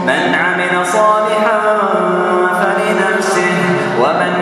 من عمل صالحا فلنفسه ومن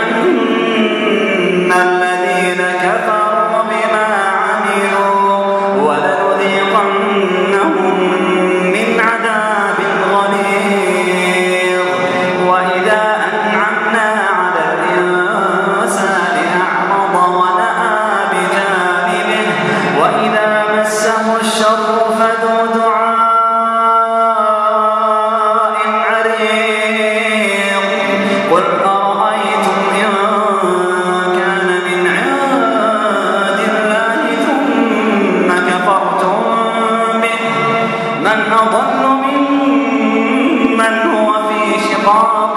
من أضل ممن هو في شقاق